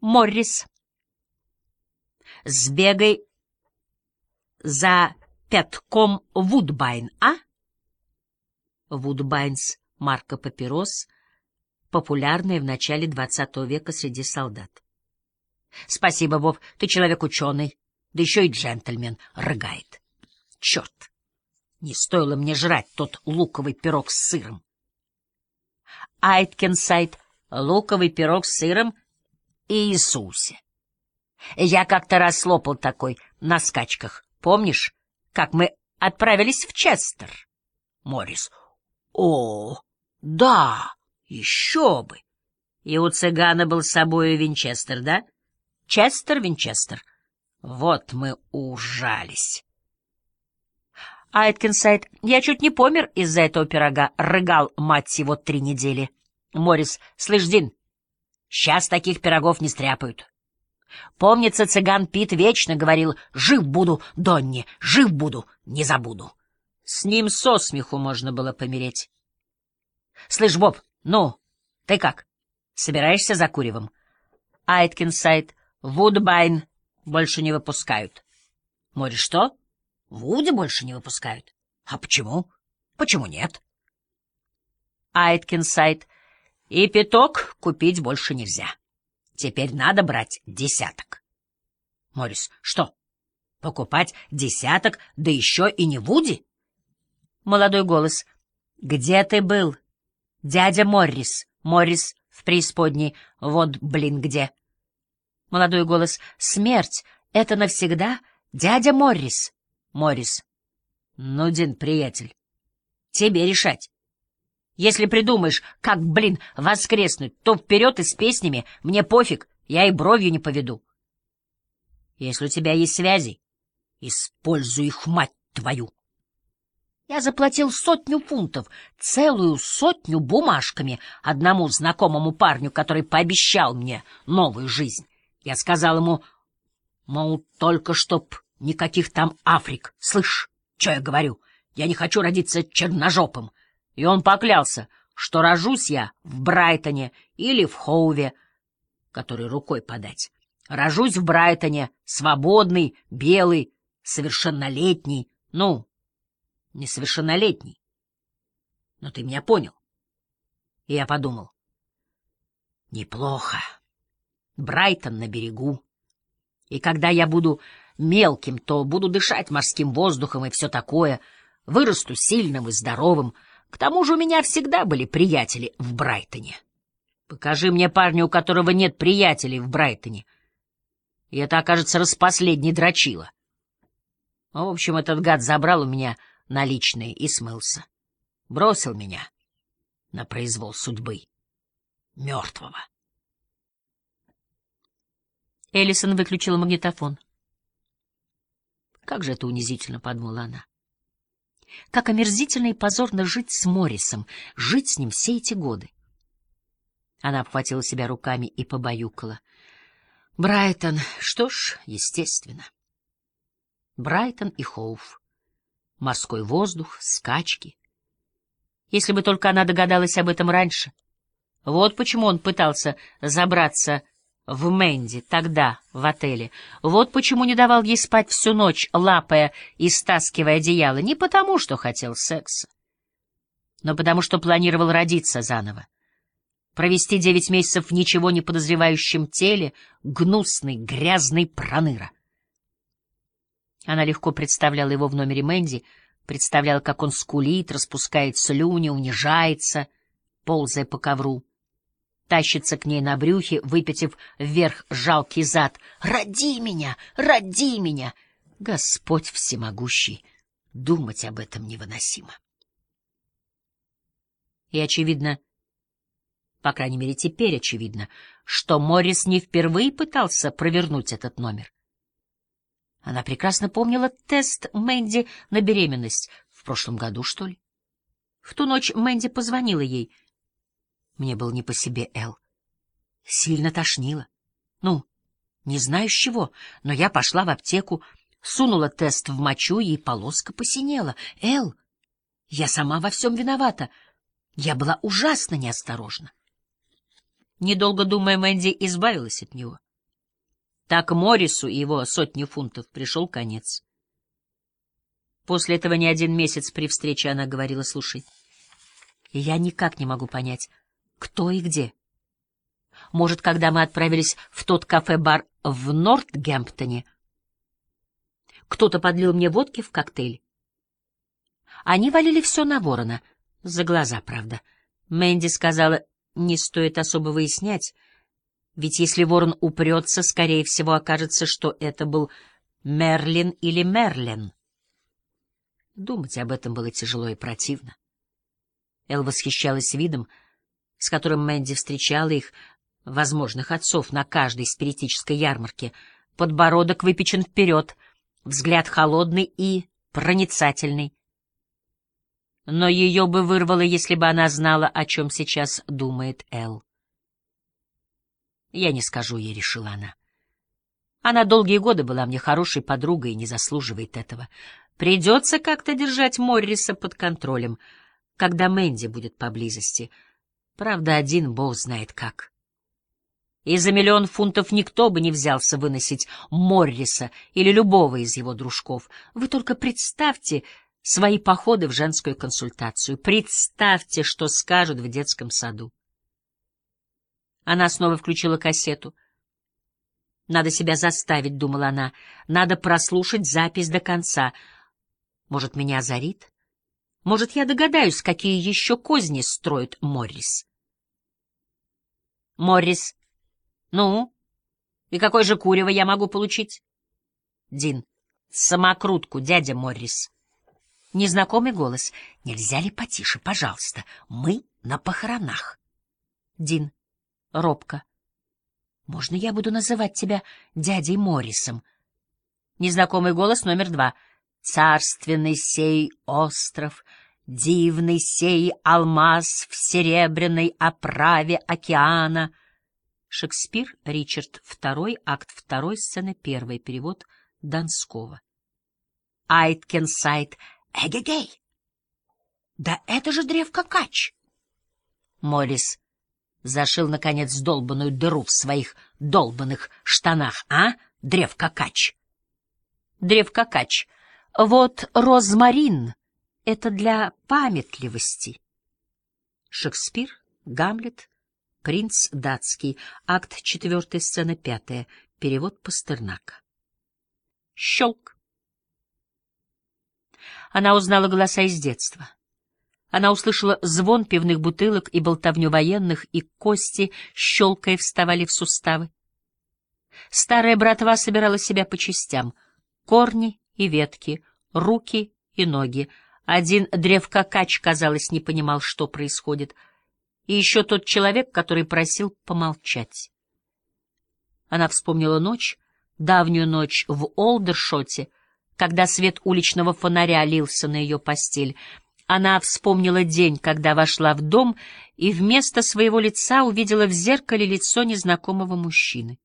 Моррис. Сбегай за пятком Вудбайн, а? Вудбайнс — марка папирос, популярная в начале двадцатого века среди солдат. — Спасибо, Боб, ты человек ученый, да еще и джентльмен, — рыгает. — Черт! Не стоило мне жрать тот луковый пирог с сыром. Айткинсайд — луковый пирог с сыром Иисусе. Я как-то раз слопал такой на скачках. Помнишь, как мы отправились в Честер? Морис. О, да, еще бы. И у цыгана был с собой Винчестер, да? Честер, Винчестер. Вот мы ужались. Айткинсайд, я чуть не помер из-за этого пирога, рыгал, мать его, три недели. Морис, слышь, Дин, сейчас таких пирогов не стряпают. Помнится, цыган Пит вечно говорил «Жив буду, Донни, жив буду, не забуду». С ним со смеху можно было помереть. Слышь, Боб, ну, ты как? Собираешься за куревом? Айткинсайд, Вудбайн больше не выпускают. Море что? Вуди больше не выпускают. А почему? Почему нет? Айткинсайд, и пяток купить больше нельзя. Теперь надо брать десяток. Морис, что? Покупать десяток, да еще и не Вуди? Молодой голос. Где ты был? Дядя Моррис. Моррис в преисподней. Вот, блин, где. Молодой голос. Смерть. Это навсегда? Дядя Моррис. Моррис. Ну, Дин, приятель, тебе решать. Если придумаешь, как, блин, воскреснуть, то вперед и с песнями, мне пофиг, я и бровью не поведу. Если у тебя есть связи, используй их, мать твою. Я заплатил сотню фунтов, целую сотню бумажками одному знакомому парню, который пообещал мне новую жизнь. Я сказал ему, мол, только чтоб никаких там Африк. Слышь, что я говорю? Я не хочу родиться черножопым. И он поклялся, что рожусь я в Брайтоне или в Хоуве, который рукой подать. Рожусь в Брайтоне, свободный, белый, совершеннолетний. Ну, несовершеннолетний. Но ты меня понял. И я подумал. Неплохо. Брайтон на берегу. И когда я буду мелким, то буду дышать морским воздухом и все такое. Вырасту сильным и здоровым — к тому же у меня всегда были приятели в Брайтоне. Покажи мне парня, у которого нет приятелей в Брайтоне. И это окажется распоследний дрочила. В общем, этот гад забрал у меня наличные и смылся. Бросил меня на произвол судьбы. Мертвого. Эллисон выключила магнитофон. Как же это унизительно, — подумала она. Как омерзительно и позорно жить с Моррисом, жить с ним все эти годы. Она обхватила себя руками и побаюкала. Брайтон, что ж, естественно. Брайтон и Хоуф. Морской воздух, скачки. Если бы только она догадалась об этом раньше. Вот почему он пытался забраться в Мэнди, тогда, в отеле. Вот почему не давал ей спать всю ночь, лапая и стаскивая одеяло. Не потому, что хотел секса, но потому, что планировал родиться заново. Провести девять месяцев в ничего не подозревающем теле, гнусный, грязный проныра. Она легко представляла его в номере Мэнди, представляла, как он скулит, распускает слюни, унижается, ползая по ковру тащится к ней на брюхе, выпятив вверх жалкий зад. «Роди меня! Роди меня!» Господь всемогущий! Думать об этом невыносимо. И очевидно, по крайней мере теперь очевидно, что Моррис не впервые пытался провернуть этот номер. Она прекрасно помнила тест Мэнди на беременность. В прошлом году, что ли? В ту ночь Мэнди позвонила ей — мне было не по себе, Эл. Сильно тошнило. Ну, не знаю с чего, но я пошла в аптеку, сунула тест в мочу, и полоска посинела. Эл, я сама во всем виновата. Я была ужасно неосторожна. Недолго думая, Мэнди избавилась от него. Так Моррису и его сотни фунтов пришел конец. После этого не один месяц при встрече она говорила, слушай, я никак не могу понять, кто и где. Может, когда мы отправились в тот кафе-бар в Нортгемптоне, кто-то подлил мне водки в коктейль. Они валили все на ворона, за глаза, правда. Мэнди сказала, не стоит особо выяснять, ведь если ворон упрется, скорее всего окажется, что это был Мерлин или Мерлин. Думать об этом было тяжело и противно. Эл восхищалась видом, с которым Мэнди встречала их, возможных отцов, на каждой спиритической ярмарке. Подбородок выпечен вперед, взгляд холодный и проницательный. Но ее бы вырвало, если бы она знала, о чем сейчас думает Эл. «Я не скажу ей», — решила она. Она долгие годы была мне хорошей подругой и не заслуживает этого. Придется как-то держать Морриса под контролем, когда Мэнди будет поблизости. Правда, один бог знает как. И за миллион фунтов никто бы не взялся выносить Морриса или любого из его дружков. Вы только представьте свои походы в женскую консультацию. Представьте, что скажут в детском саду. Она снова включила кассету. Надо себя заставить, думала она. Надо прослушать запись до конца — может, меня озарит? Может, я догадаюсь, какие еще козни строит Моррис? Моррис. Ну? И какое же курево я могу получить? Дин. Самокрутку, дядя Моррис. Незнакомый голос. Нельзя ли потише, пожалуйста? Мы на похоронах. Дин. Робко. Можно я буду называть тебя дядей Моррисом? Незнакомый голос номер два — Царственный сей остров, дивный сей алмаз в серебряной оправе океана. Шекспир, Ричард II, акт 2, сцена 1, перевод Донского. Айткенсайд, эгегей! Да это же древко-кач! Морис зашил, наконец, долбанную дыру в своих долбанных штанах, а, древко-кач? Древко-кач — вот розмарин — это для памятливости. Шекспир, Гамлет, принц датский, акт 4, сцена 5, перевод Пастернака. Щелк. Она узнала голоса из детства. Она услышала звон пивных бутылок и болтовню военных, и кости, щелкая, вставали в суставы. Старая братва собирала себя по частям — корни, и ветки, руки и ноги. Один древкокач, казалось, не понимал, что происходит. И еще тот человек, который просил помолчать. Она вспомнила ночь, давнюю ночь в Олдершоте, когда свет уличного фонаря лился на ее постель. Она вспомнила день, когда вошла в дом и вместо своего лица увидела в зеркале лицо незнакомого мужчины.